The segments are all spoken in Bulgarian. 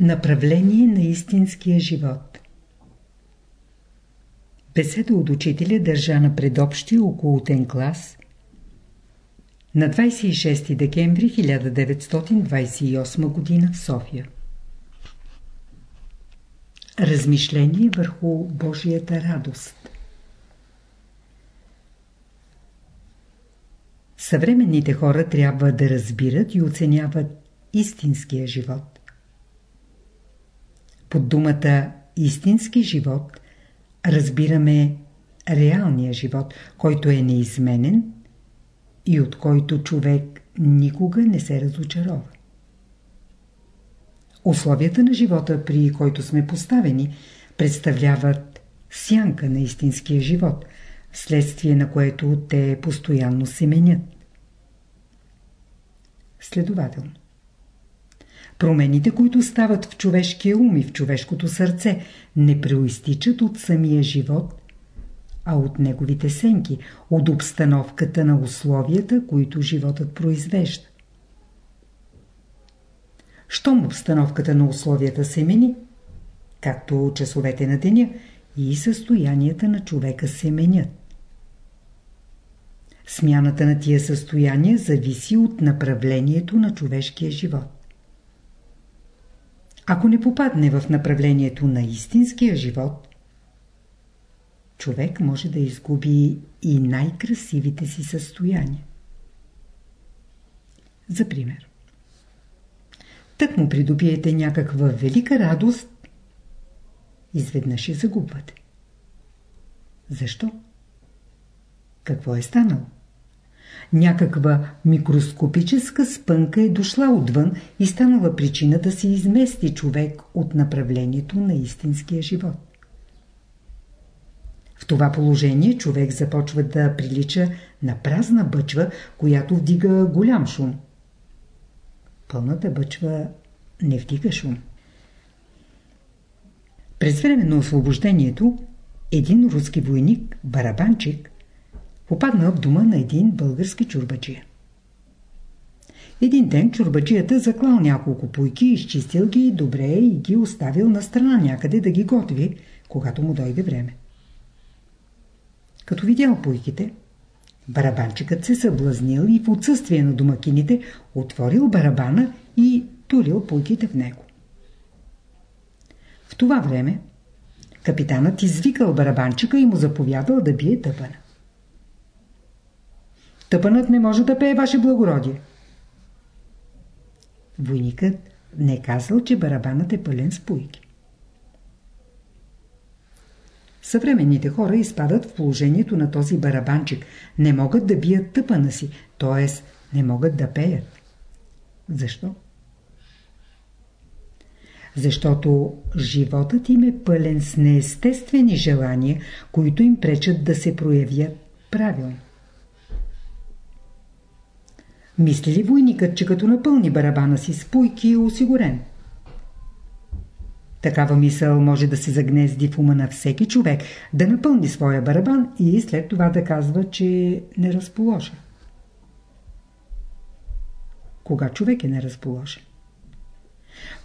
Направление на истинския живот Беседа от учителя държа на предобщия околотен клас на 26 декември 1928 г. в София. Размишление върху Божията радост Съвременните хора трябва да разбират и оценяват истинския живот. Под думата истински живот разбираме реалния живот, който е неизменен и от който човек никога не се разочарова. Условията на живота, при който сме поставени, представляват сянка на истинския живот, следствие на което те постоянно се менят. Следователно. Промените, които стават в човешкия ум и в човешкото сърце, не проистичат от самия живот, а от неговите сенки, от обстановката на условията, които животът произвежда. Щом обстановката на условията се мени, както часовете на деня, и състоянията на човека се менят. Смяната на тия състояния зависи от направлението на човешкия живот. Ако не попадне в направлението на истинския живот, човек може да изгуби и най-красивите си състояния. За пример. Тък му придобиете някаква велика радост, изведнъж я загубвате. Защо? Какво е станало? Някаква микроскопическа спънка е дошла отвън и станала причина да се измести човек от направлението на истинския живот. В това положение човек започва да прилича на празна бъчва, която вдига голям шум. Пълната бъчва не вдига шум. През време на освобождението един руски войник, барабанчик, попаднал в дома на един български чурбаджия. Един ден чурбаджията заклал няколко пуйки, изчистил ги добре и ги оставил на страна някъде да ги готви, когато му дойде време. Като видял пуйките, барабанчикът се съблазнил и в отсъствие на домакините отворил барабана и турил пуйките в него. В това време капитанът извикал барабанчика и му заповядал да бие тъпана. Тъпанът не може да пее ваше благородие. Войникът не казал, че барабанът е пълен с пуйки. Съвременните хора изпадат в положението на този барабанчик. Не могат да бият тъпана си, т.е. не могат да пеят. Защо? Защото животът им е пълен с неестествени желания, които им пречат да се проявят правилно. Мисли ли войникът, че като напълни барабана си с пуйки е осигурен? Такава мисъл може да се загнезди в ума на всеки човек, да напълни своя барабан и след това да казва, че не разположа. Кога човек е неразположен?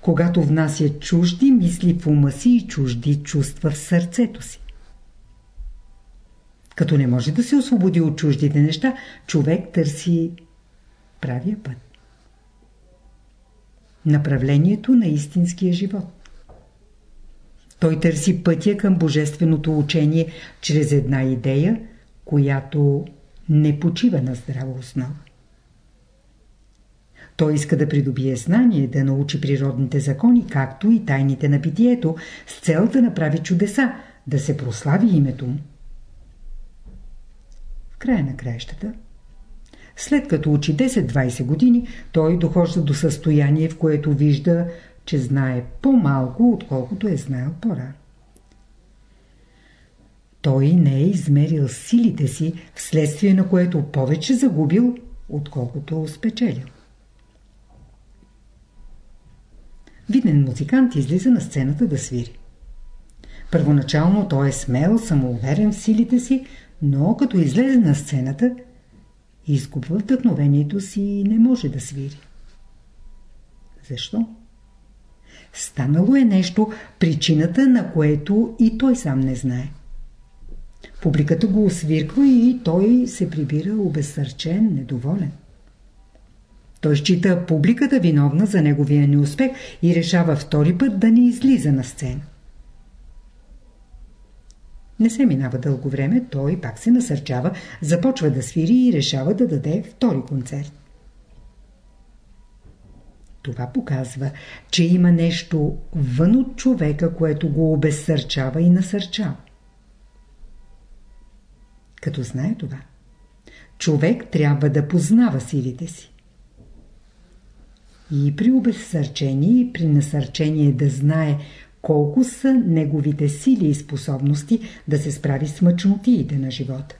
Когато внася чужди мисли в ума си и чужди чувства в сърцето си. Като не може да се освободи от чуждите неща, човек търси правия път. Направлението на истинския живот. Той търси пътя към божественото учение чрез една идея, която не почива на здрава основа. Той иска да придобие знание, да научи природните закони, както и тайните на питието, с цел да направи чудеса, да се прослави името му. В края на краищата – след като учи 10-20 години, той дохожда до състояние, в което вижда, че знае по-малко, отколкото е знаел по-рано. Той не е измерил силите си, вследствие на което повече загубил, отколкото спечелил. Виден музикант излиза на сцената да свири. Първоначално той е смел, самоуверен в силите си, но като излезе на сцената – изгубва вдъхновението си и не може да свири. Защо? Станало е нещо, причината на което и той сам не знае. Публиката го освирква и той се прибира обезсърчен, недоволен. Той счита публиката виновна за неговия неуспех и решава втори път да не излиза на сцена. Не се минава дълго време, той пак се насърчава, започва да свири и решава да даде втори концерт. Това показва, че има нещо вън от човека, което го обезсърчава и насърчава. Като знае това, човек трябва да познава силите си. И при обезсърчение, и при насърчение да знае колко са неговите сили и способности да се справи с мъчнотиите на живота.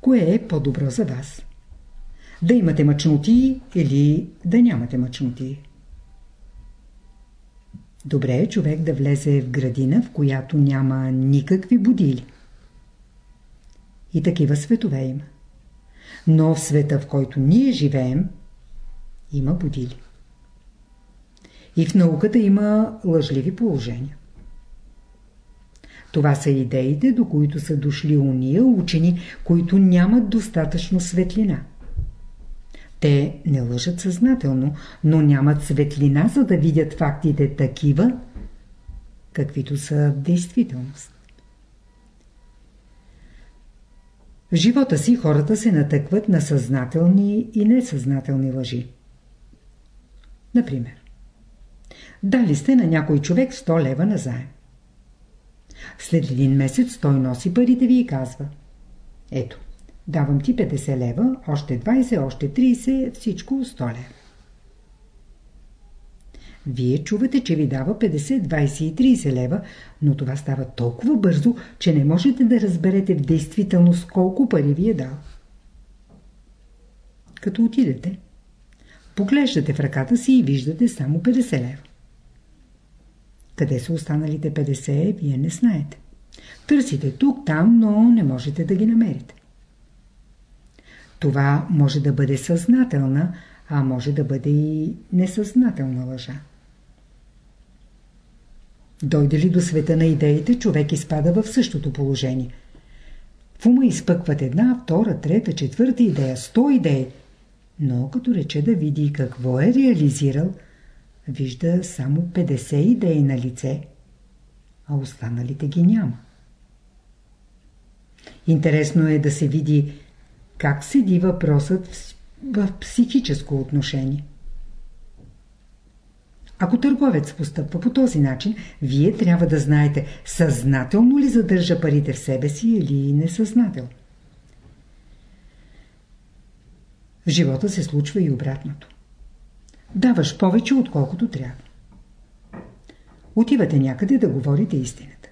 Кое е по-добро за вас? Да имате мъчноти или да нямате мъчноти? Добре е човек да влезе в градина, в която няма никакви будили. И такива светове има. Но в света, в който ние живеем, има будили. И в науката има лъжливи положения. Това са идеите, до които са дошли уния учени, които нямат достатъчно светлина. Те не лъжат съзнателно, но нямат светлина, за да видят фактите такива, каквито са в действителност. В живота си хората се натъкват на съзнателни и несъзнателни лъжи. Например, дали сте на някой човек 100 лева на заем. След един месец той носи парите ви и казва Ето, давам ти 50 лева, още 20, още 30, всичко 100 лева. Вие чувате, че ви дава 50, 20 и 30 лева, но това става толкова бързо, че не можете да разберете в действителност колко пари ви е дал. Като отидете, поглеждате в ръката си и виждате само 50 лева. Къде са останалите 50, вие не знаете. Търсите тук, там, но не можете да ги намерите. Това може да бъде съзнателна, а може да бъде и несъзнателна лъжа. Дойде ли до света на идеите, човек изпада в същото положение. В ума изпъкват една, втора, трета, четвърта идея, сто идеи. Но като рече да види какво е реализирал – вижда само 50 идеи на лице, а останалите ги няма. Интересно е да се види как седи въпросът в психическо отношение. Ако търговец постъпва по този начин, вие трябва да знаете съзнателно ли задържа парите в себе си или несъзнателно. В живота се случва и обратното даваш повече, отколкото трябва. Отивате някъде да говорите истината.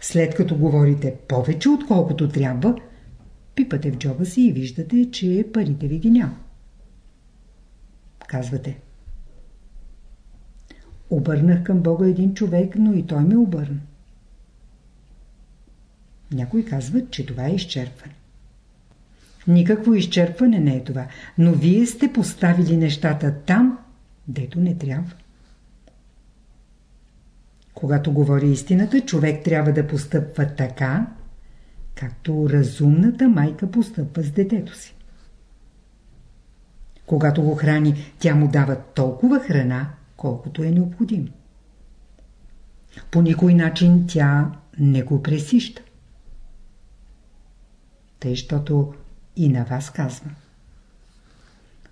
След като говорите повече, отколкото трябва, пипате в джоба си и виждате, че парите ви ги няма. Казвате. Обърнах към Бога един човек, но и той ме обърна. Някои казват, че това е изчерпване. Никакво изчерпване не е това, но вие сте поставили нещата там, дето не трябва. Когато говори истината, човек трябва да постъпва така, както разумната майка постъпва с детето си. Когато го храни, тя му дава толкова храна, колкото е необходимо. По никой начин тя не го пресища. Тъй, защото и на вас казвам.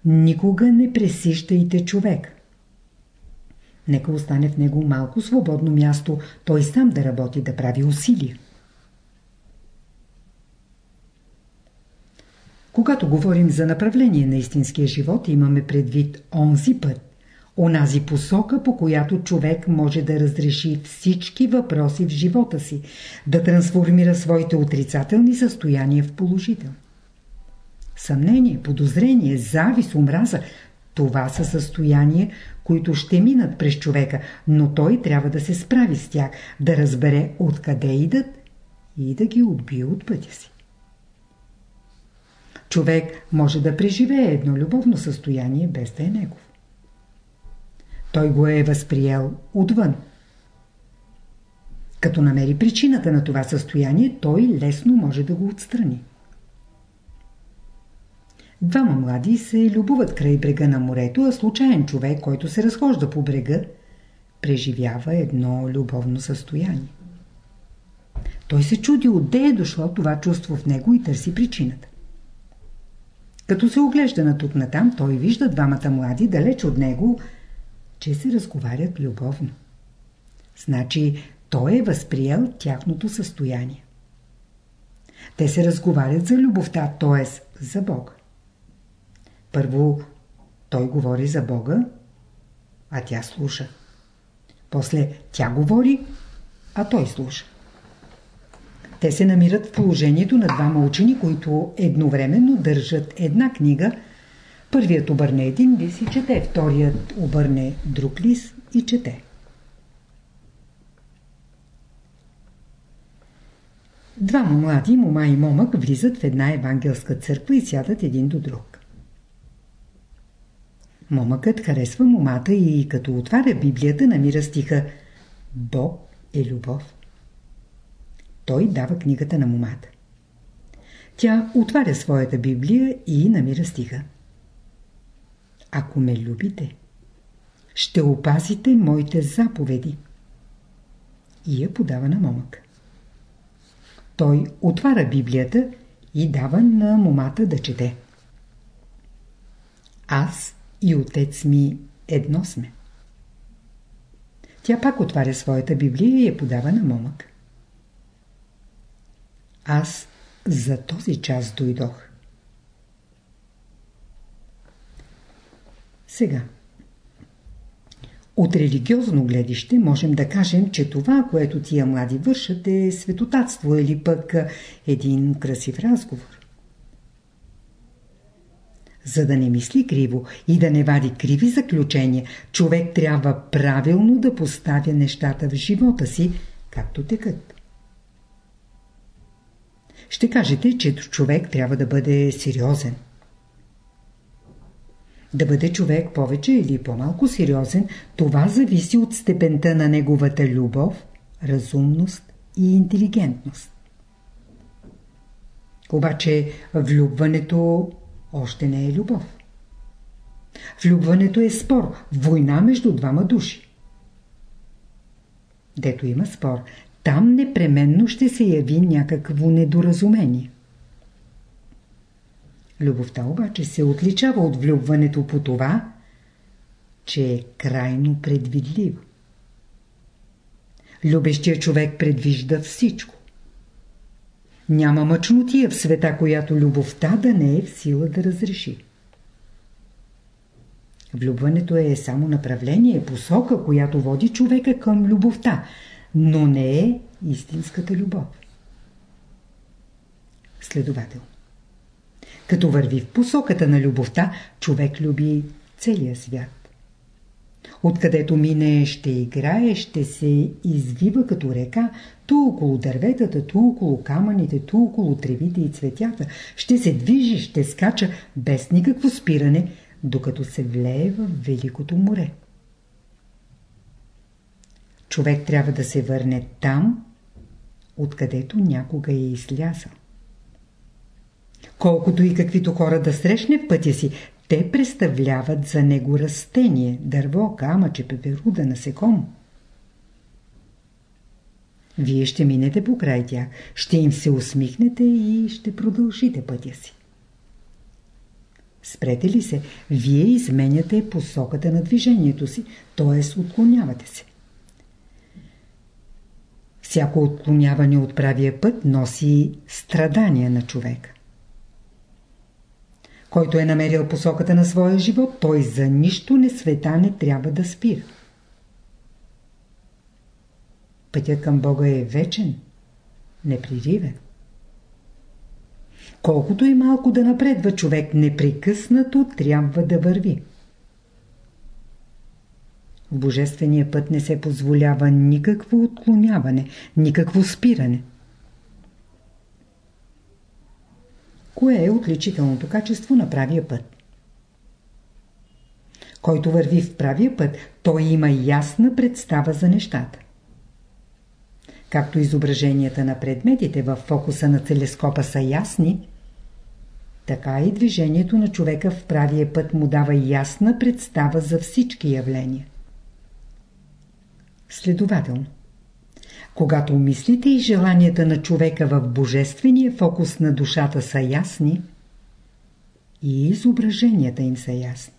Никога не пресищайте човек. Нека остане в него малко свободно място, той сам да работи, да прави усилия. Когато говорим за направление на истинския живот, имаме предвид онзи път, онази посока, по която човек може да разреши всички въпроси в живота си, да трансформира своите отрицателни състояния в положителни. Съмнение, подозрение, завис, омраза – това са състояния, които ще минат през човека, но той трябва да се справи с тях, да разбере откъде идат и да ги отбие от пътя си. Човек може да преживее едно любовно състояние без да е негов. той го е възприел отвън. Като намери причината на това състояние, той лесно може да го отстрани. Двама млади се любуват край брега на морето, а случайен човек, който се разхожда по брега, преживява едно любовно състояние. Той се чуди отде е дошло това чувство в него и търси причината. Като се оглежда на тук натам, той вижда двамата млади далеч от него, че се разговарят любовно. Значи той е възприел тяхното състояние. Те се разговарят за любовта, т.е. за Бога. Първо той говори за Бога, а тя слуша. После тя говори, а той слуша. Те се намират в положението на двама учени, които едновременно държат една книга. Първият обърне един лист и чете, вторият обърне друг лист и чете. Двама млади, мома и момък, влизат в една евангелска църква и сядат един до друг. Момъкът харесва момата и като отваря Библията намира стиха Бог е любов. Той дава книгата на момата. Тя отваря своята Библия и намира стиха. Ако ме любите, ще опазите моите заповеди. И я подава на момък. Той отваря Библията и дава на момата да чете. Аз и отец ми едно сме. Тя пак отваря своята Библия и я подава на момък. Аз за този час дойдох. Сега. От религиозно гледище можем да кажем, че това, което тия млади вършат е светотатство или пък един красив разговор. За да не мисли криво и да не вади криви заключения, човек трябва правилно да поставя нещата в живота си, както текат. Ще кажете, че човек трябва да бъде сериозен. Да бъде човек повече или по-малко сериозен, това зависи от степента на неговата любов, разумност и интелигентност. Обаче влюбването още не е любов. Влюбването е спор, война между двама души. Дето има спор, там непременно ще се яви някакво недоразумение. Любовта обаче се отличава от влюбването по това, че е крайно предвидливо. Любещия човек предвижда всичко. Няма мъчнотия в света, която любовта да не е в сила да разреши. Влюбването е само направление, посока, която води човека към любовта, но не е истинската любов. Следовател. Като върви в посоката на любовта, човек люби целия свят. Откъдето мине ще играе, ще се извива като река, ту около дърветата, ту около камъните, ту около тревите и цветята. Ще се движи, ще скача без никакво спиране, докато се влее в великото море. Човек трябва да се върне там, откъдето някога е излязъл. Колкото и каквито хора да срещне в пътя си, те представляват за него растение, дърво, камъче, пеперуда, насекомо. Вие ще минете по край тях, ще им се усмихнете и ще продължите пътя си. Спрете ли се, вие изменяте посоката на движението си, т.е. отклонявате се. Всяко отклоняване от правия път носи страдания на човека. Който е намерил посоката на своя живот, той за нищо не света не трябва да спира. Пътят към Бога е вечен, непреривен. Колкото и малко да напредва човек, непрекъснато трябва да върви. В Божествения път не се позволява никакво отклоняване, никакво спиране. Кое е отличителното качество на правия път? Който върви в правия път, той има ясна представа за нещата. Както изображенията на предметите в фокуса на телескопа са ясни, така и движението на човека в правия път му дава ясна представа за всички явления. Следователно, когато мислите и желанията на човека в божествения фокус на душата са ясни, и изображенията им са ясни.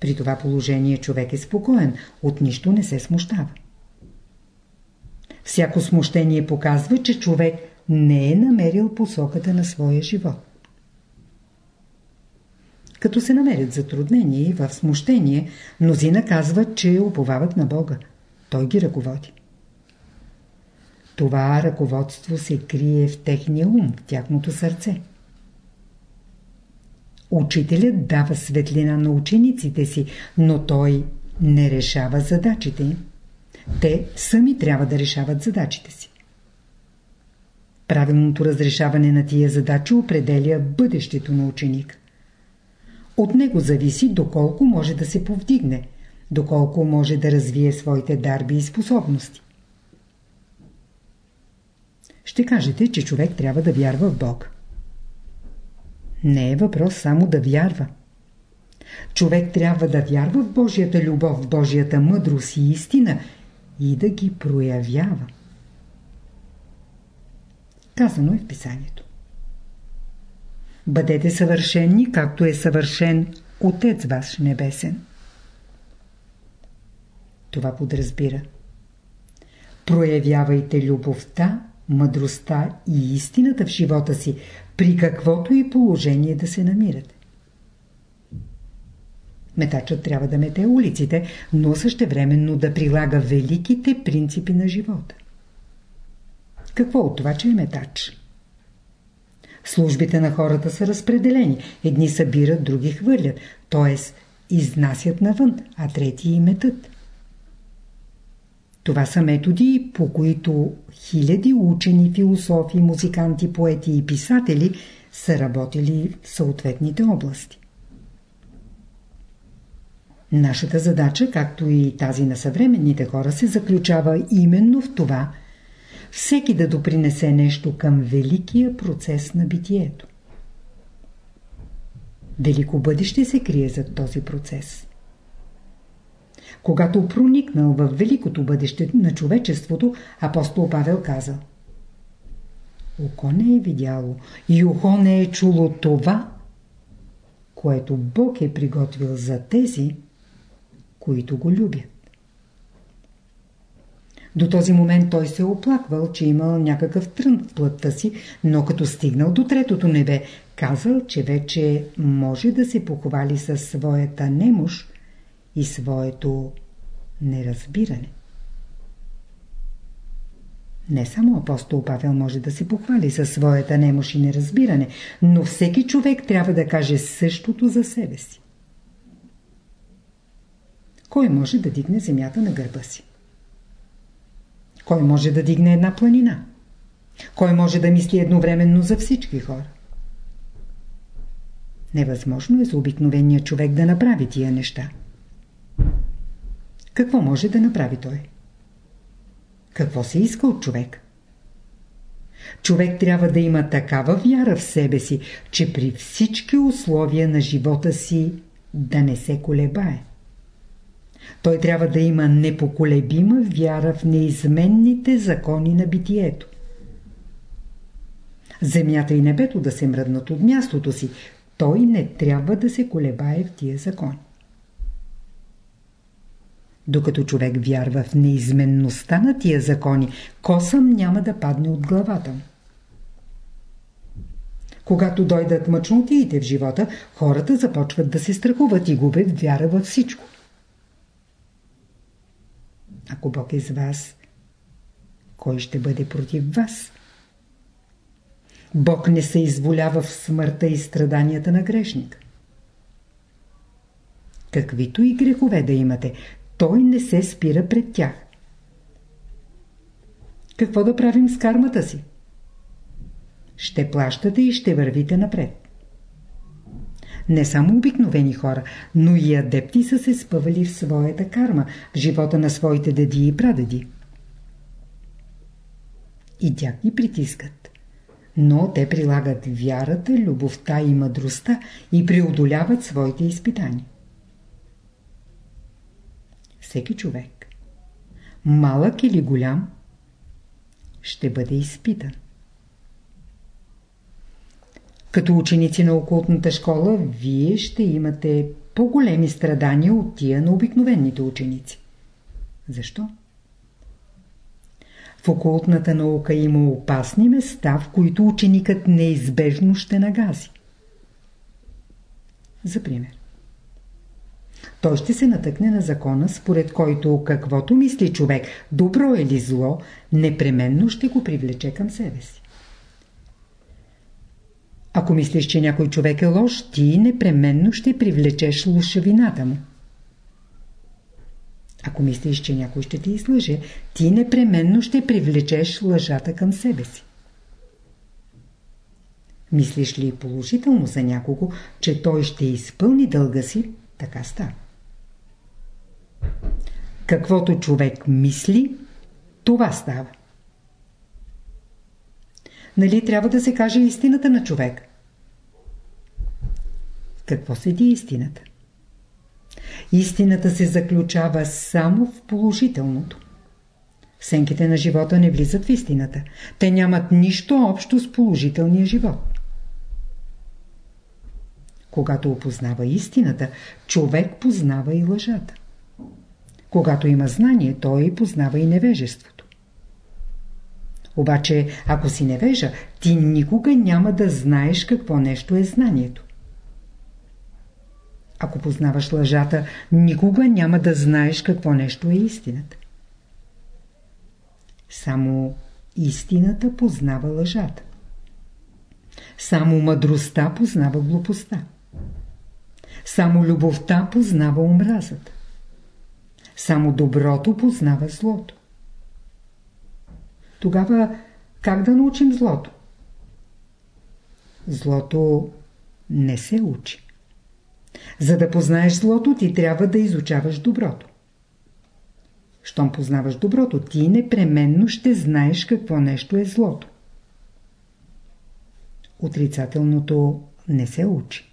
При това положение човек е спокоен, от нищо не се смущава. Всяко смущение показва, че човек не е намерил посоката на своя живот. Като се намерят затруднения и в смущение, мнозина казват, че уповават на Бога. Той ги ръководи. Това ръководство се крие в техния ум, в тяхното сърце. Учителят дава светлина на учениците си, но той не решава задачите им. Те сами трябва да решават задачите си. Правилното разрешаване на тия задачи определя бъдещето на ученик. От него зависи доколко може да се повдигне, доколко може да развие своите дарби и способности. Ще кажете, че човек трябва да вярва в Бог. Не е въпрос само да вярва. Човек трябва да вярва в Божията любов, в Божията мъдрост и истина и да ги проявява. Казано е в писанието. Бъдете съвършенни, както е съвършен Отец ваш небесен. Това подразбира. Проявявайте любовта, мъдростта и истината в живота си, при каквото и положение да се намирате. Метачът трябва да мете улиците, но същевременно да прилага великите принципи на живота. Какво от това, че е метач? Службите на хората са разпределени. Едни събират, други хвърлят, т.е. изнасят навън, а трети и метат. Това са методи, по които хиляди учени, философи, музиканти, поети и писатели са работили в съответните области. Нашата задача, както и тази на съвременните хора, се заключава именно в това всеки да допринесе нещо към великия процес на битието. Велико бъдеще се крие за този процес. Когато проникнал в великото бъдеще на човечеството, апостол Павел казал Око не е видяло и ухо не е чуло това, което Бог е приготвил за тези, които го любят. До този момент той се е оплаквал, че имал някакъв трън в плътта си, но като стигнал до третото небе, казал, че вече може да се похвали със своята немощ и своето неразбиране. Не само апостол Павел може да се похвали със своята немощ и неразбиране, но всеки човек трябва да каже същото за себе си. Кой може да дигне земята на гърба си? Кой може да дигне една планина? Кой може да мисли едновременно за всички хора? Невъзможно е за обикновения човек да направи тия неща. Какво може да направи той? Какво се иска от човек? Човек трябва да има такава вяра в себе си, че при всички условия на живота си да не се колебае. Той трябва да има непоколебима вяра в неизменните закони на битието. Земята и небето да се мръднат от мястото си, той не трябва да се колебае в тия закони. Докато човек вярва в неизменността на тия закони, косъм няма да падне от главата. Когато дойдат мъчнотиите в живота, хората започват да се страхуват и губят вяра във всичко. Ако Бог е с вас, кой ще бъде против вас? Бог не се изволява в смъртта и страданията на грешника. Каквито и грехове да имате, той не се спира пред тях. Какво да правим с кармата си? Ще плащате и ще вървите напред. не само обикновени хора, но и адепти са се спъвали в своята карма, в живота на своите деди и прадеди. И тях ги притискат. Но те прилагат вярата, любовта и мъдростта и преодоляват своите изпитания. Всеки човек, малък или голям, ще бъде изпитан. Като ученици на окултната школа, вие ще имате по-големи страдания от тия на обикновените ученици. Защо? В окултната наука има опасни места, в които ученикът неизбежно ще нагази. За пример. Той ще се натъкне на закона, според който каквото мисли човек, добро или зло, непременно ще го привлече към себе си. Ако мислиш, че някой човек е лош, ти непременно ще привлечеш лошавината му. Ако мислиш, че някой ще ти излъже, ти непременно ще привлечеш лъжата към себе си. Мислиш ли положително за някого, че той ще изпълни дълга си, така става. Каквото човек мисли, това става. Нали трябва да се каже истината на човек? Какво седи истината? Истината се заключава само в положителното. Сенките на живота не влизат в истината. Те нямат нищо общо с положителния живот. Когато опознава истината, човек познава и лъжата. Когато има знание, той познава и невежеството. Обаче, ако си невежа, ти никога няма да знаеш какво нещо е знанието. Ако познаваш лъжата, никога няма да знаеш какво нещо е истината. Само истината познава лъжата. Само мъдростта познава глупостта. Само любовта познава омразата. Само доброто познава злото. Тогава как да научим злото? Злото не се учи. За да познаеш злото, ти трябва да изучаваш доброто. Щом познаваш доброто, ти непременно ще знаеш какво нещо е злото. Отрицателното не се учи.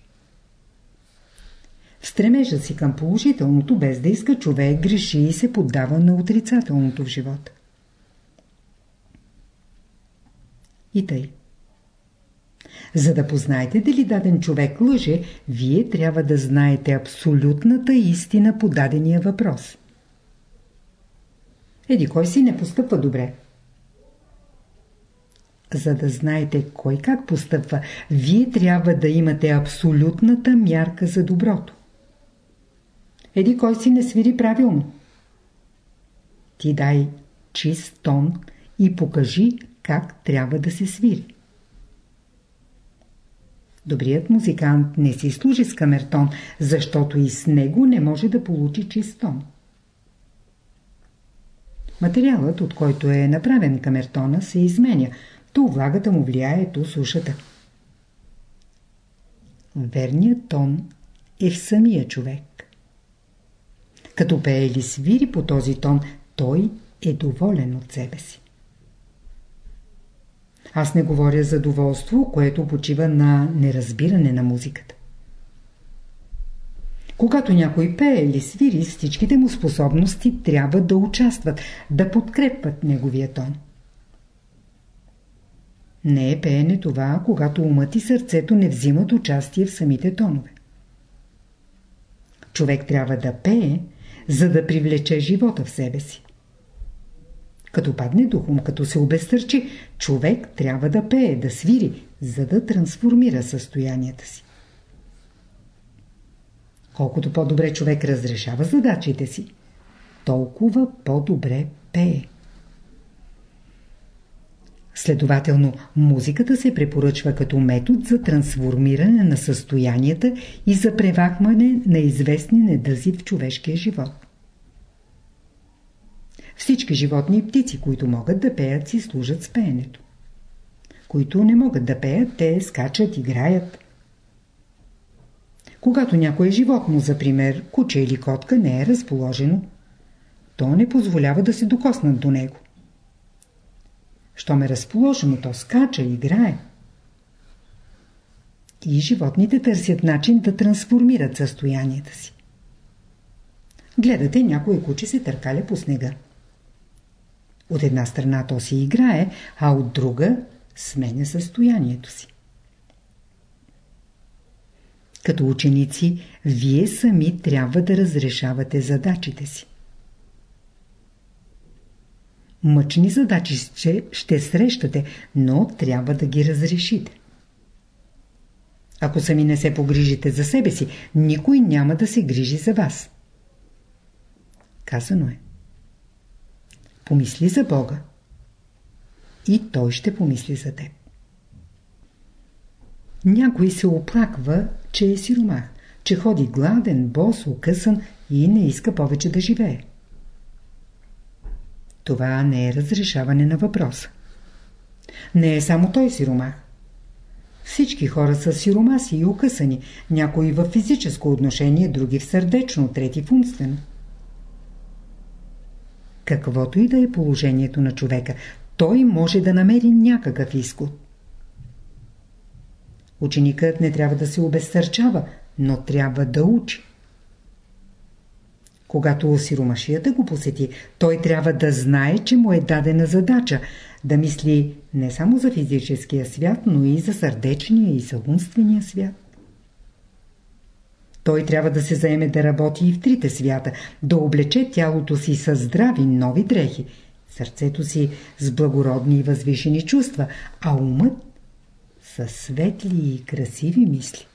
Стремежа си към положителното, без да иска човек, греши и се поддава на отрицателното в живота. И тъй. За да познаете дали даден човек лъже, вие трябва да знаете абсолютната истина по дадения въпрос. Еди, кой си не постъпва добре? За да знаете кой как постъпва, вие трябва да имате абсолютната мярка за доброто. Еди кой си не свири правилно. Ти дай чист тон и покажи как трябва да се свири. Добрият музикант не си служи с камертон, защото и с него не може да получи чист тон. Материалът, от който е направен камертона, се изменя. То влагата му влияе, то сушата. Верният тон е в самия човек. Като пее или свири по този тон, той е доволен от себе си. Аз не говоря за доволство, което почива на неразбиране на музиката. Когато някой пее или свири, всичките му способности трябва да участват, да подкрепват неговия тон. Не е пеене това, когато умът и сърцето не взимат участие в самите тонове. Човек трябва да пее, за да привлече живота в себе си. Като падне духом, като се обезтърчи, човек трябва да пее, да свири, за да трансформира състоянията си. Колкото по-добре човек разрешава задачите си, толкова по-добре пее. Следователно, музиката се препоръчва като метод за трансформиране на състоянията и за превахване на известни недъзи в човешкия живот. Всички животни и птици, които могат да пеят, си служат с пеенето. Които не могат да пеят, те скачат, играят. Когато някое животно, за пример куче или котка, не е разположено, то не позволява да се докоснат до него. Щом е разположено, то скача, играе. И животните търсят начин да трансформират състоянията си. Гледате, някое куче се търкаля по снега. От една страна то си играе, а от друга сменя състоянието си. Като ученици, вие сами трябва да разрешавате задачите си. Мъчни задачи ще, ще срещате, но трябва да ги разрешите. Ако сами не се погрижите за себе си, никой няма да се грижи за вас. Казано е. Помисли за Бога и Той ще помисли за теб. Някой се оплаква, че е сиромах, че ходи гладен, бос, окъсан и не иска повече да живее. Това не е разрешаване на въпроса. Не е само той сиромах. Всички хора са сиромаси и укъсани, някои в физическо отношение, други в сърдечно, трети в умствено. Каквото и да е положението на човека, той може да намери някакъв изход. Ученикът не трябва да се обезсърчава, но трябва да учи. Когато сиромашията го посети, той трябва да знае, че му е дадена задача да мисли не само за физическия свят, но и за сърдечния и за умствения свят. Той трябва да се заеме да работи и в трите свята, да облече тялото си с здрави нови дрехи, сърцето си с благородни и възвишени чувства, а умът с светли и красиви мисли.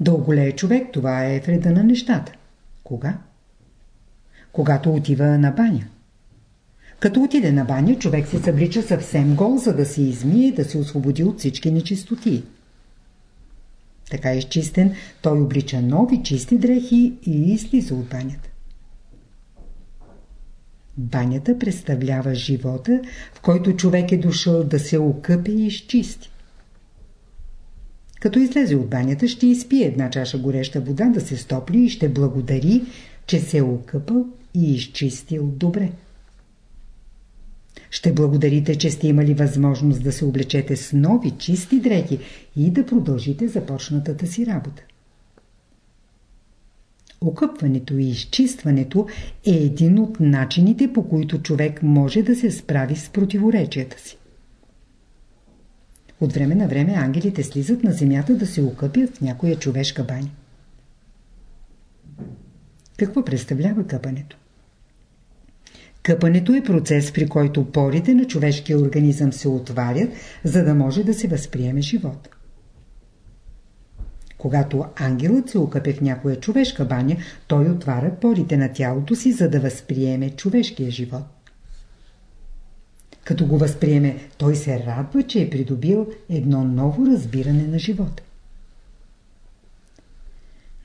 Да оголее човек, това е вреда на нещата. Кога? Когато отива на баня. Като отиде на баня, човек се съблича съвсем гол, за да се измие, да се освободи от всички нечистоти. Така изчистен, той облича нови чисти дрехи и излиза от банята. Банята представлява живота, в който човек е дошъл да се окъпе и изчисти. Като излезе от банята, ще изпие една чаша гореща вода, да се стопли и ще благодари, че се е окъпал и изчистил добре. Ще благодарите, че сте имали възможност да се облечете с нови, чисти дрехи и да продължите започнатата си работа. Окъпването и изчистването е един от начините, по които човек може да се справи с противоречията си. От време на време ангелите слизат на земята да се окъпят в някоя човешка баня. Какво представлява къпането? Къпането е процес, при който порите на човешкия организъм се отварят, за да може да се възприеме живот. Когато ангелът се окъпе в някоя човешка баня, той отваря порите на тялото си, за да възприеме човешкия живот. Като го възприеме, той се радва, че е придобил едно ново разбиране на живота.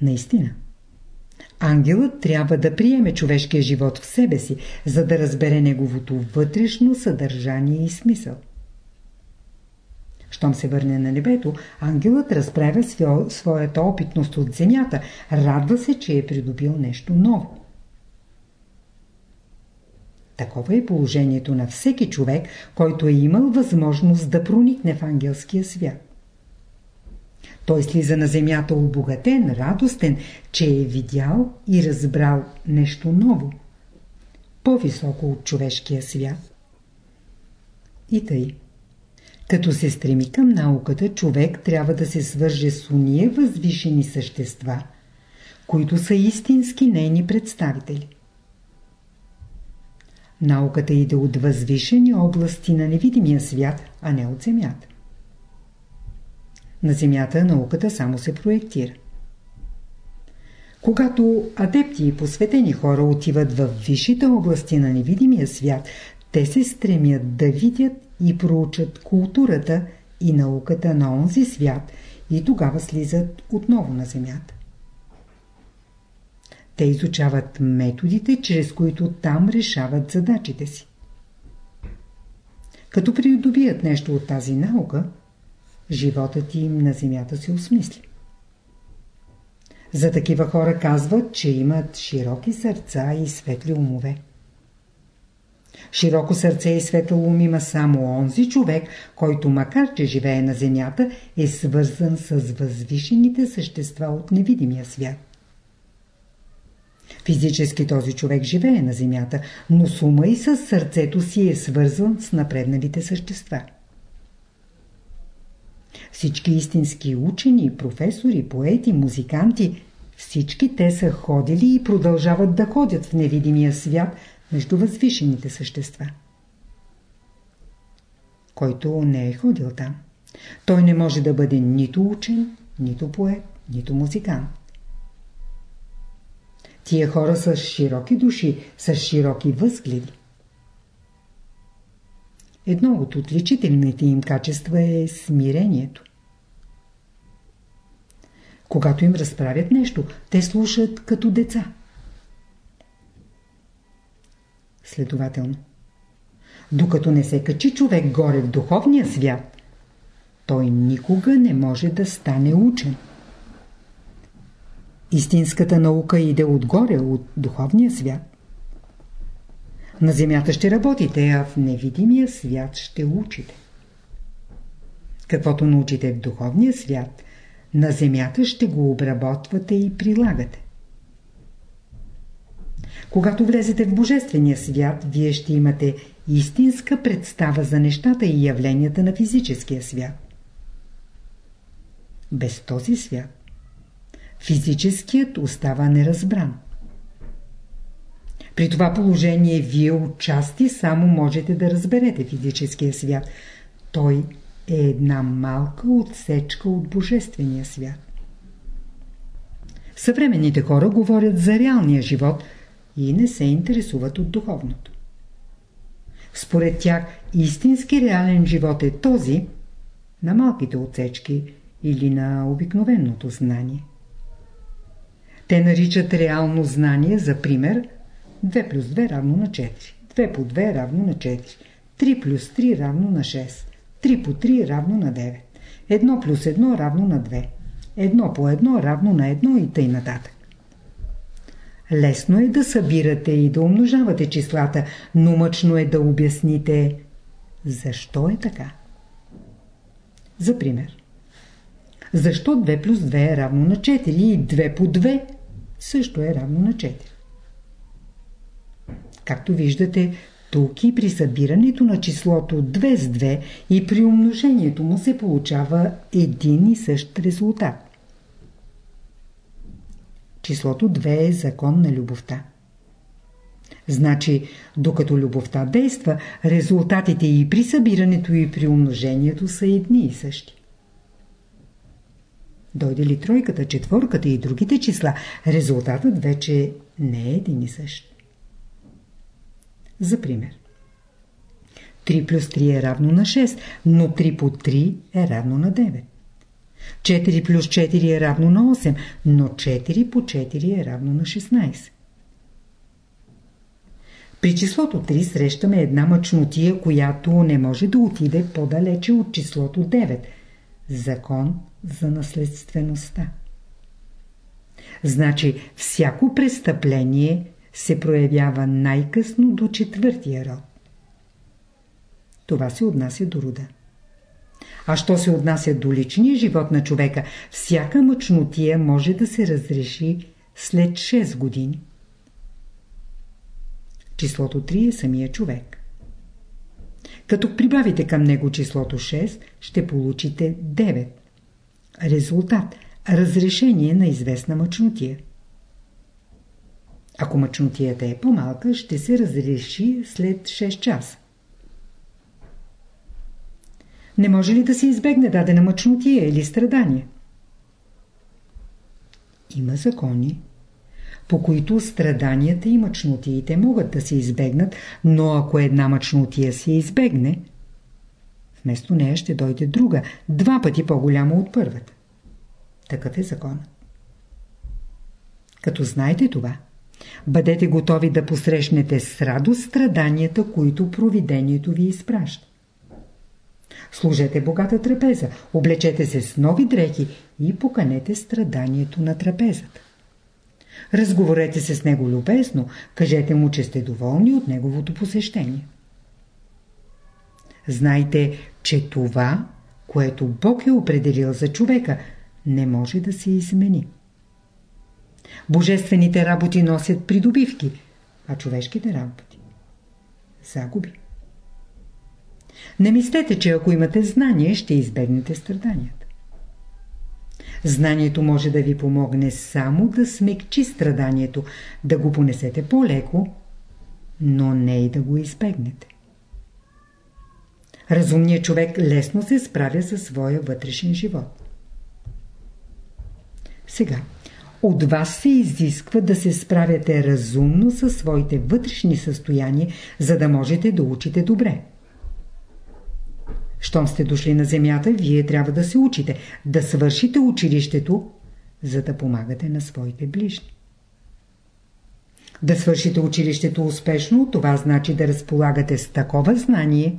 Наистина, ангелът трябва да приеме човешкия живот в себе си, за да разбере неговото вътрешно съдържание и смисъл. Щом се върне на небето, ангелът разправя своята опитност от земята, радва се, че е придобил нещо ново. Такова е положението на всеки човек, който е имал възможност да проникне в ангелския свят. Той слиза на земята обогатен, радостен, че е видял и разбрал нещо ново, по-високо от човешкия свят. И тъй. Като се стреми към науката, човек трябва да се свърже с уния възвишени същества, които са истински нейни представители. Науката иде от възвишени области на невидимия свят, а не от Земята. На Земята науката само се проектира. Когато адепти и посветени хора отиват в висшите области на невидимия свят, те се стремят да видят и проучат културата и науката на онзи свят и тогава слизат отново на Земята. Те изучават методите, чрез които там решават задачите си. Като придобият нещо от тази наука, животът им на земята се осмисли. За такива хора казват, че имат широки сърца и светли умове. Широко сърце и светъл ум има само онзи човек, който макар че живее на земята, е свързан с възвишените същества от невидимия свят. Физически този човек живее на земята, но с ума и с сърцето си е свързан с напредналите същества. Всички истински учени, професори, поети, музиканти, всички те са ходили и продължават да ходят в невидимия свят между възвишените същества. Който не е ходил там, той не може да бъде нито учен, нито поет, нито музикант. Тия хора са широки души, с широки възгледи. Едно от отличителните им качества е смирението. Когато им разправят нещо, те слушат като деца. Следователно, докато не се качи човек горе в духовния свят, той никога не може да стане учен. Истинската наука иде отгоре, от духовния свят. На земята ще работите, а в невидимия свят ще учите. Каквото научите в духовния свят, на земята ще го обработвате и прилагате. Когато влезете в Божествения свят, вие ще имате истинска представа за нещата и явленията на физическия свят. Без този свят физическият остава неразбран. При това положение вие отчасти само можете да разберете физическия свят. Той е една малка отсечка от Божествения свят. Съвременните хора говорят за реалния живот и не се интересуват от духовното. Според тях истински реален живот е този на малките отсечки или на обикновеното знание. Те наричат реално знание, за пример, 2 плюс 2 равно на 4, 2 по 2 равно на 4, 3 плюс 3 равно на 6, 3 по 3 равно на 9, 1 плюс 1 равно на 2, 1 по 1 равно на 1 и тъй нататък. Лесно е да събирате и да умножавате числата, но мъчно е да обясните защо е така. За пример. Защо 2 плюс 2 е равно на 4 и 2 по 2 също е равно на 4. Както виждате, тук и при събирането на числото 2 с 2 и при умножението му се получава един и същ резултат. Числото 2 е закон на любовта. Значи, докато любовта действа, резултатите и при събирането и при умножението са едни и същи. Дойде ли тройката, четворката и другите числа, резултатът вече не е един и същ. За пример. 3 плюс 3 е равно на 6, но 3 по 3 е равно на 9. 4 плюс 4 е равно на 8, но 4 по 4 е равно на 16. При числото 3 срещаме една мъчнотия, която не може да отиде по-далече от числото 9. Закон за наследствеността. Значи всяко престъпление се проявява най-късно до четвъртия род. Това се отнася до рода. А що се отнася до личния живот на човека, всяка мъчнотия може да се разреши след 6 години. Числото 3 е самия човек. Като прибавите към него числото 6, ще получите 9. Резултат – разрешение на известна мъчнотия. Ако мъчнотията е по-малка, ще се разреши след 6 часа. Не може ли да се избегне дадена мъчнотия или страдание? Има закони, по които страданията и мъчнотиите могат да се избегнат, но ако една мъчнотия се избегне, вместо нея ще дойде друга, два пъти по-голяма от първата. Такъв е законът. Като знаете това, бъдете готови да посрещнете с радост страданията, които провидението ви изпраща. служете богата трапеза, облечете се с нови дрехи и поканете страданието на трапезата. Разговорете се с него любезно, кажете му, че сте доволни от неговото посещение. Знайте, че това, което Бог е определил за човека, не може да се измени. Божествените работи носят придобивки, а човешките работи – загуби. Не мислете, че ако имате знание, ще избегнете страданията. Знанието може да ви помогне само да смекчи страданието, да го понесете по-леко, но не и да го избегнете. Разумният човек лесно се справя със своя вътрешен живот. Сега, от вас се изисква да се справяте разумно със своите вътрешни състояния, за да можете да учите добре. Щом сте дошли на земята, вие трябва да се учите, да свършите училището, за да помагате на своите ближни. Да свършите училището успешно, това значи да разполагате с такова знание,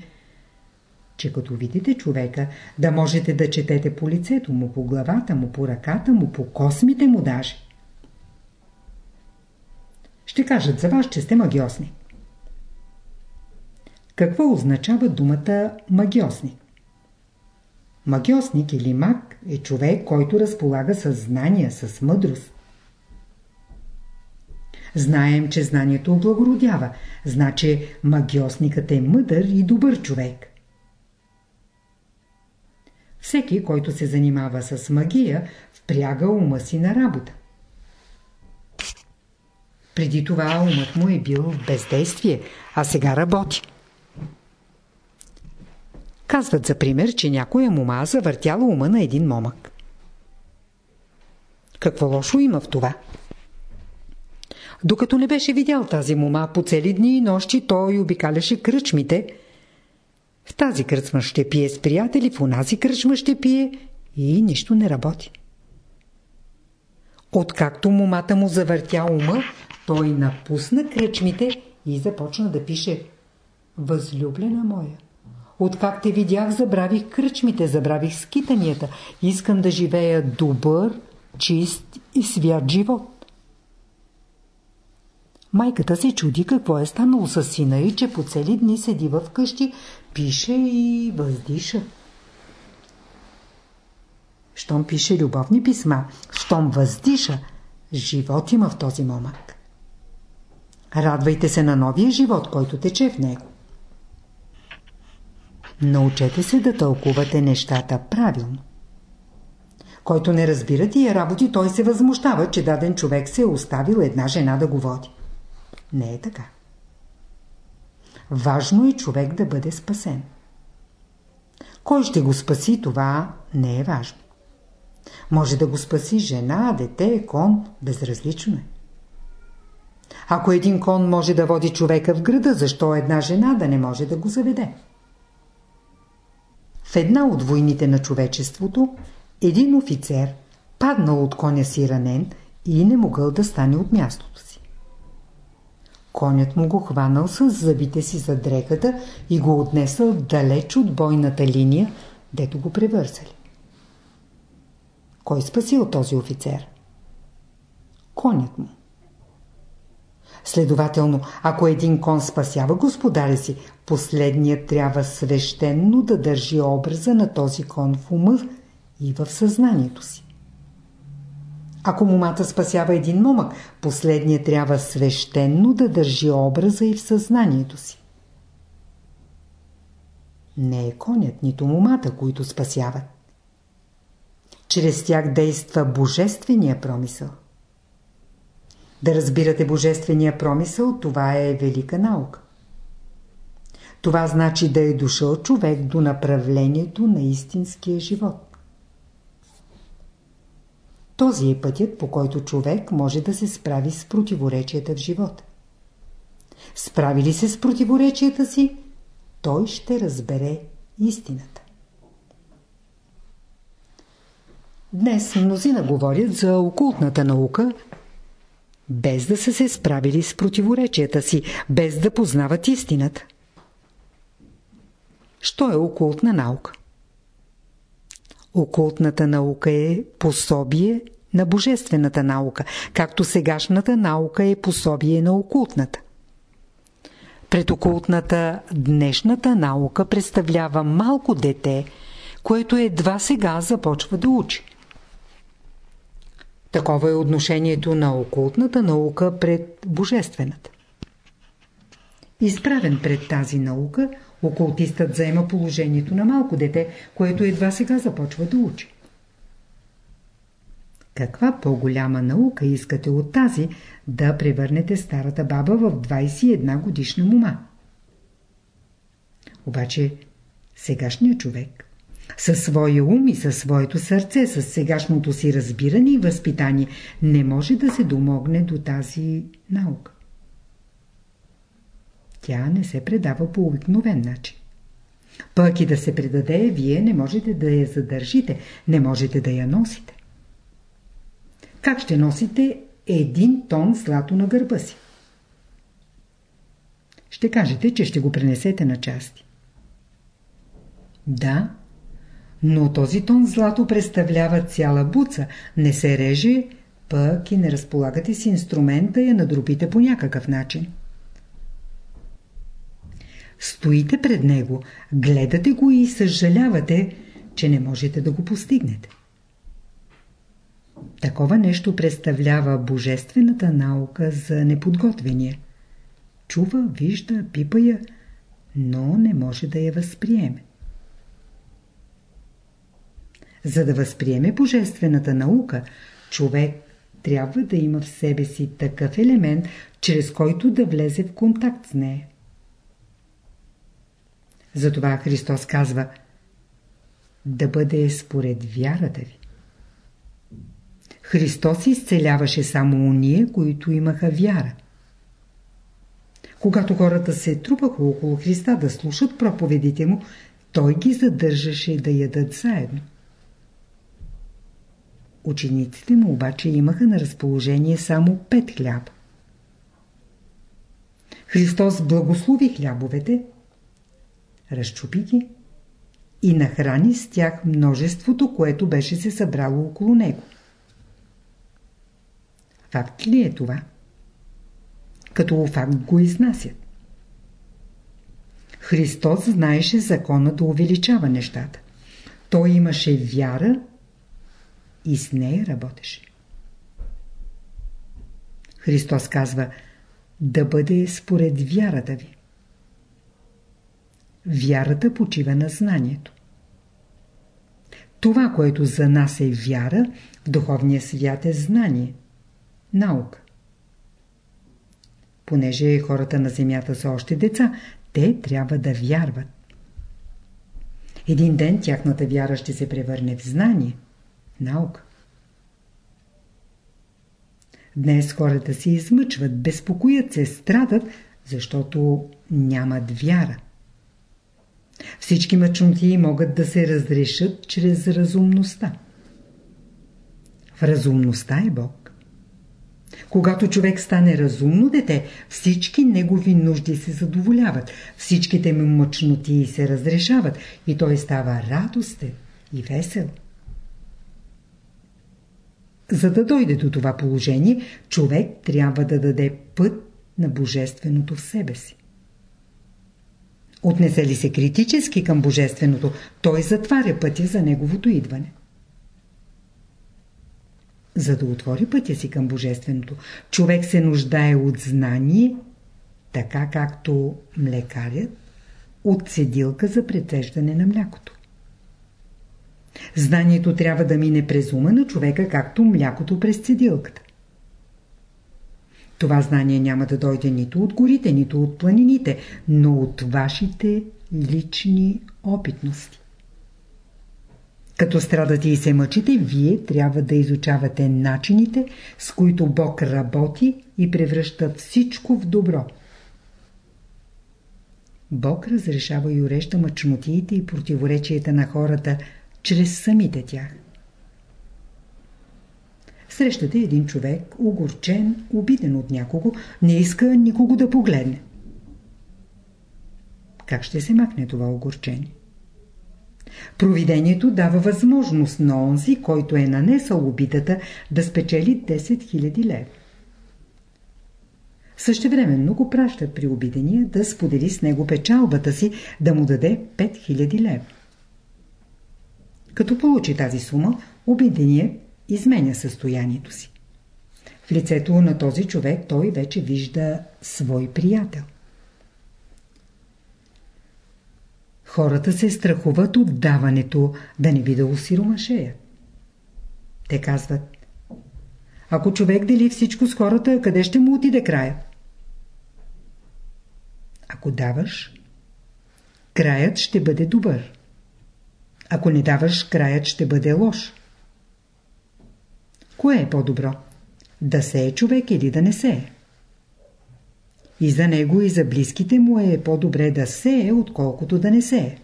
че като видите човека, да можете да четете по лицето му, по главата му, по ръката му, по космите му даже. Ще кажат за вас, че сте магиосник. Какво означава думата магиосник? Магиосник или маг е човек, който разполага с знания, с мъдрост. Знаем, че знанието облагородява, значи магиосникът е мъдър и добър човек. Всеки, който се занимава с магия, впряга ума си на работа. Преди това умът му е бил в бездействие, а сега работи. Казват за пример, че някоя мума завъртяла ума на един момък. Какво лошо има в това? Докато не беше видял тази мума по цели дни и нощи, той обикаляше кръчмите. Тази кръчма ще пие с приятели, в онази кръчма ще пие и нищо не работи. Откакто мумата му завъртя ума, той напусна кръчмите и започна да пише Възлюблена моя. Откак те видях, забравих кръчмите, забравих скитанията. Искам да живея добър, чист и свят живот. Майката се чуди какво е станало с сина и, че по цели дни седи в къщи, пише и въздиша. Щом пише любовни писма, щом въздиша, живот има в този момък. Радвайте се на новия живот, който тече в него. Научете се да тълкувате нещата правилно. Който не разбира тия работи, той се възмущава, че даден човек се е оставил една жена да го води. Не е така. Важно е човек да бъде спасен. Кой ще го спаси, това не е важно. Може да го спаси жена, дете, кон, безразлично е. Ако един кон може да води човека в града, защо една жена да не може да го заведе? В една от войните на човечеството един офицер паднал от коня си ранен и не могъл да стане от мястото си. Конят му го хванал с зъбите си за дреката и го отнесъл далеч от бойната линия, дето го превързали. Кой спасил този офицер? Конят му. Следователно, ако един кон спасява господаря си, последният трябва свещенно да държи образа на този кон в ума и в съзнанието си. Ако момата спасява един момък, последният трябва свещенно да държи образа и в съзнанието си. Не е конят, нито момата, които спасяват. Чрез тях действа божествения промисъл. Да разбирате божествения промисъл, това е велика наука. Това значи да е дошъл човек до направлението на истинския живот. Този е пътят, по който човек може да се справи с противоречията в живота. Справи ли се с противоречията си, той ще разбере истината. Днес мнозина говорят за окултната наука, без да са се справили с противоречията си, без да познават истината. Що е окултна наука? Окултната наука е пособие на божествената наука, както сегашната наука е пособие на окултната. Пред окултната днешната наука представлява малко дете, което едва сега започва да учи. Такова е отношението на окултната наука пред божествената. Изправен пред тази наука, окултистът заема положението на малко дете, което едва сега започва да учи. Каква по-голяма наука искате от тази да превърнете старата баба в 21 годишна мума? Обаче сегашният човек със своя ум и със своето сърце, с сегашното си разбиране и възпитание не може да се домогне до тази наука. Тя не се предава по обикновен начин. Пък и да се предаде, вие не можете да я задържите, не можете да я носите. Как ще носите един тон злато на гърба си? Ще кажете, че ще го пренесете на части. Да, но този тон злато представлява цяла буца, не се реже, пък и не разполагате с инструмента я надробите по някакъв начин. Стоите пред него, гледате го и съжалявате, че не можете да го постигнете. Такова нещо представлява божествената наука за неподготвения. Чува, вижда, пипа я, но не може да я възприеме. За да възприеме божествената наука, човек трябва да има в себе си такъв елемент, чрез който да влезе в контакт с нея. Затова Христос казва да бъде според вярата ви. Христос изцеляваше само уния, които имаха вяра. Когато хората се трупаха около Христа да слушат проповедите му, той ги задържаше да ядат заедно. Учениците му обаче имаха на разположение само пет хляба. Христос благослови хлябовете, разчупи ги и нахрани с тях множеството, което беше се събрало около него. Факт ли е това? Като факт го изнасят. Христос знаеше закона да увеличава нещата. Той имаше вяра и с нея работеше. Христос казва да бъде според вярата ви. Вярата почива на знанието. Това, което за нас е вяра, в духовния свят е знание, наука. Понеже хората на земята са още деца, те трябва да вярват. Един ден тяхната вяра ще се превърне в знание – наука. Днес хората се измъчват, безпокоят се, страдат, защото нямат вяра. Всички мъчноти могат да се разрешат чрез разумността. В разумността е Бог. Когато човек стане разумно дете, всички негови нужди се задоволяват, всичките му мъчноти се разрешават и той става радостен и весел. За да дойде до това положение, човек трябва да даде път на Божественото в себе си. Отнесе ли се критически към Божественото, той затваря пътя за неговото идване. За да отвори пътя си към Божественото, човек се нуждае от знание, така както млекарят от седилка за прецеждане на млякото. Знанието трябва да мине през ума на човека, както млякото през цедилката. Това знание няма да дойде нито от горите, нито от планините, но от вашите лични опитности. Като страдате и се мъчите, вие трябва да изучавате начините, с които Бог работи и превръща всичко в добро. Бог разрешава и уреща мъчнотиите и противоречията на хората – чрез самите тях. Срещате един човек, огорчен, обиден от някого, не иска никого да погледне. Как ще се махне това огорчение? Провидението дава възможност на онзи, който е нанесъл обидата, да спечели 10 000 лев. Същевременно го пращат при обидения да сподели с него печалбата си, да му даде 5000 лев. Като получи тази сума, обиденият изменя състоянието си. В лицето на този човек той вече вижда свой приятел. Хората се страхуват от даването, да не би да усиромашеят. Те казват, ако човек дели всичко с хората, къде ще му отиде края? Ако даваш, краят ще бъде добър. Ако не даваш, краят ще бъде лош. Кое е по-добро? Да се е човек или да не се е? И за него и за близките му е по-добре да се е, отколкото да не се е.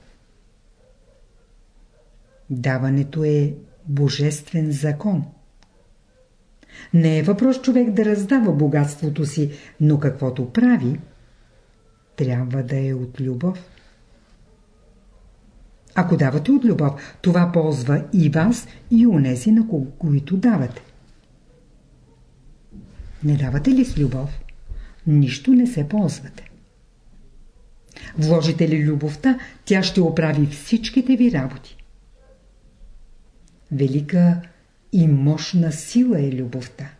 Даването е божествен закон. Не е въпрос човек да раздава богатството си, но каквото прави, трябва да е от любов. Ако давате от любов, това ползва и вас, и унези, на които давате. Не давате ли с любов? Нищо не се ползвате. Вложите ли любовта, тя ще оправи всичките ви работи. Велика и мощна сила е любовта.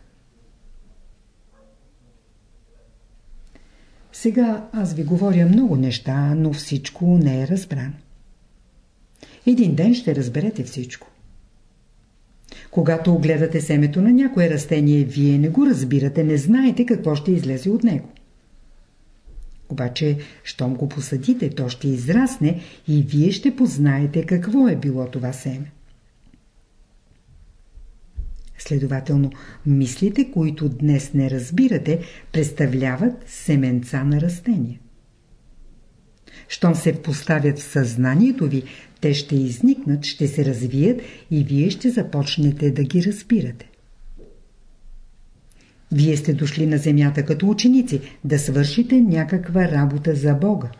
Сега аз ви говоря много неща, но всичко не е разбрано. Един ден ще разберете всичко. Когато огледате семето на някое растение, вие не го разбирате, не знаете какво ще излезе от него. Обаче, щом го посадите, то ще израсне и вие ще познаете какво е било това семе. Следователно, мислите, които днес не разбирате, представляват семенца на растения. Щом се поставят в съзнанието ви, те ще изникнат, ще се развият и вие ще започнете да ги разбирате. Вие сте дошли на земята като ученици да свършите някаква работа за Бога.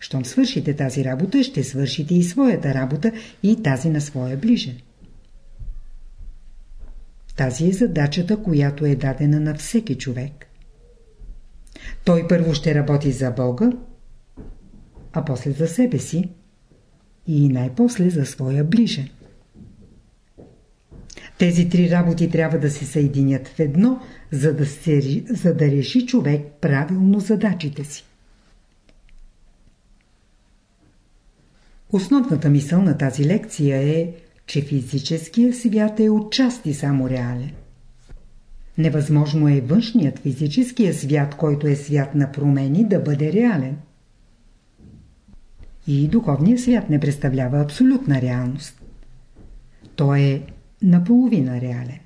Щом свършите тази работа, ще свършите и своята работа и тази на своя ближен. Тази е задачата, която е дадена на всеки човек. Той първо ще работи за Бога, а после за себе си и най-после за своя ближен. Тези три работи трябва да се съединят в едно, за да, се, за да реши човек правилно задачите си. Основната мисъл на тази лекция е, че физическия свят е отчасти само реален. Невъзможно е външният физическия свят, който е свят на промени, да бъде реален. И духовният свят не представлява абсолютна реалност. Той е наполовина реален.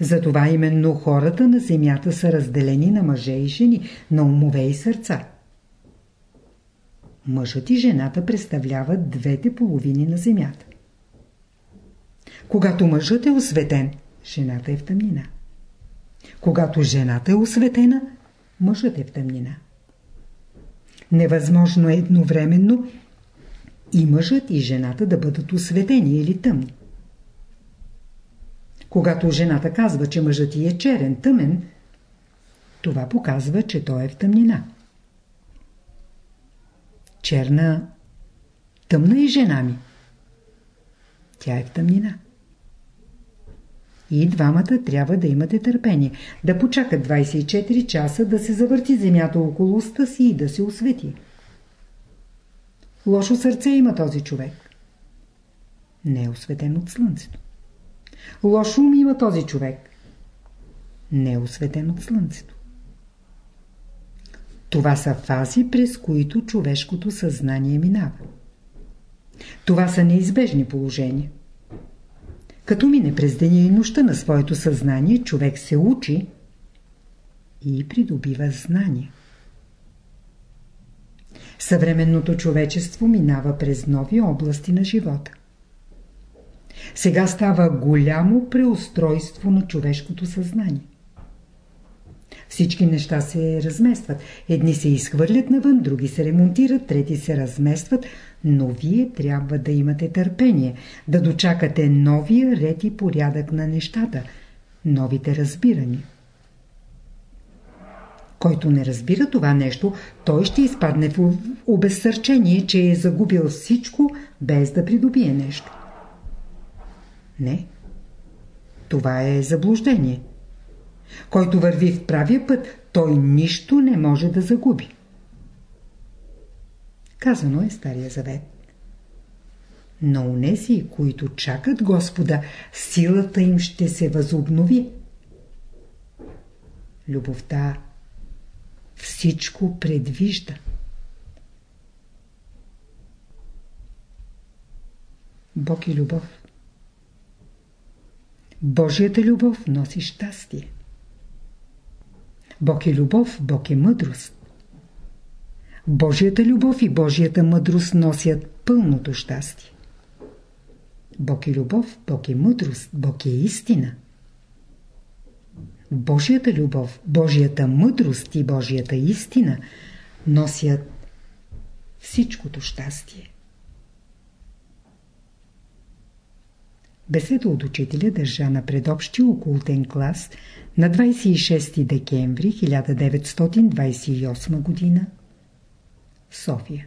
Затова именно хората на земята са разделени на мъже и жени, на умове и сърца. Мъжът и жената представляват двете половини на земята. Когато мъжът е осветен, жената е в тъмнина. Когато жената е осветена, мъжът е в тъмнина. Невъзможно е едновременно и мъжът и жената да бъдат осветени или тъмни. Когато жената казва, че мъжът ти е черен, тъмен, това показва, че той е в тъмнина. Черна, тъмна и жена ми. Тя е в тъмнина. И двамата трябва да имате търпение, да почакат 24 часа да се завърти земята около уста си и да се освети. Лошо сърце има този човек. Не е осветен от слънцето. Лошо ум има този човек. Не е осветен от слънцето. Това са фази, през които човешкото съзнание минава. Това са неизбежни положения. Като мине през деня и нощта на своето съзнание, човек се учи и придобива знания. Съвременното човечество минава през нови области на живота. Сега става голямо преустройство на човешкото съзнание. Всички неща се разместват. Едни се изхвърлят навън, други се ремонтират, трети се разместват, но вие трябва да имате търпение, да дочакате новия ред и порядък на нещата, новите разбирания. Който не разбира това нещо, той ще изпадне в обезсърчение, че е загубил всичко, без да придобие нещо. Не. Това е заблуждение. Който върви в правия път, той нищо не може да загуби. Казано е Стария Завет. На унези, които чакат Господа, силата им ще се възобнови. Любовта всичко предвижда. Бог е любов. Божията любов носи щастие. Бог е любов, Бог е мъдрост. Божията любов и Божията мъдрост носят пълното щастие. Бог е любов, Бог е мъдрост, Бог е истина. Божията любов, Божията мъдрост и Божията истина носят всичкото щастие. Беседа от учителя държа на предобщи окултен клас на 26 декември 1928 г. София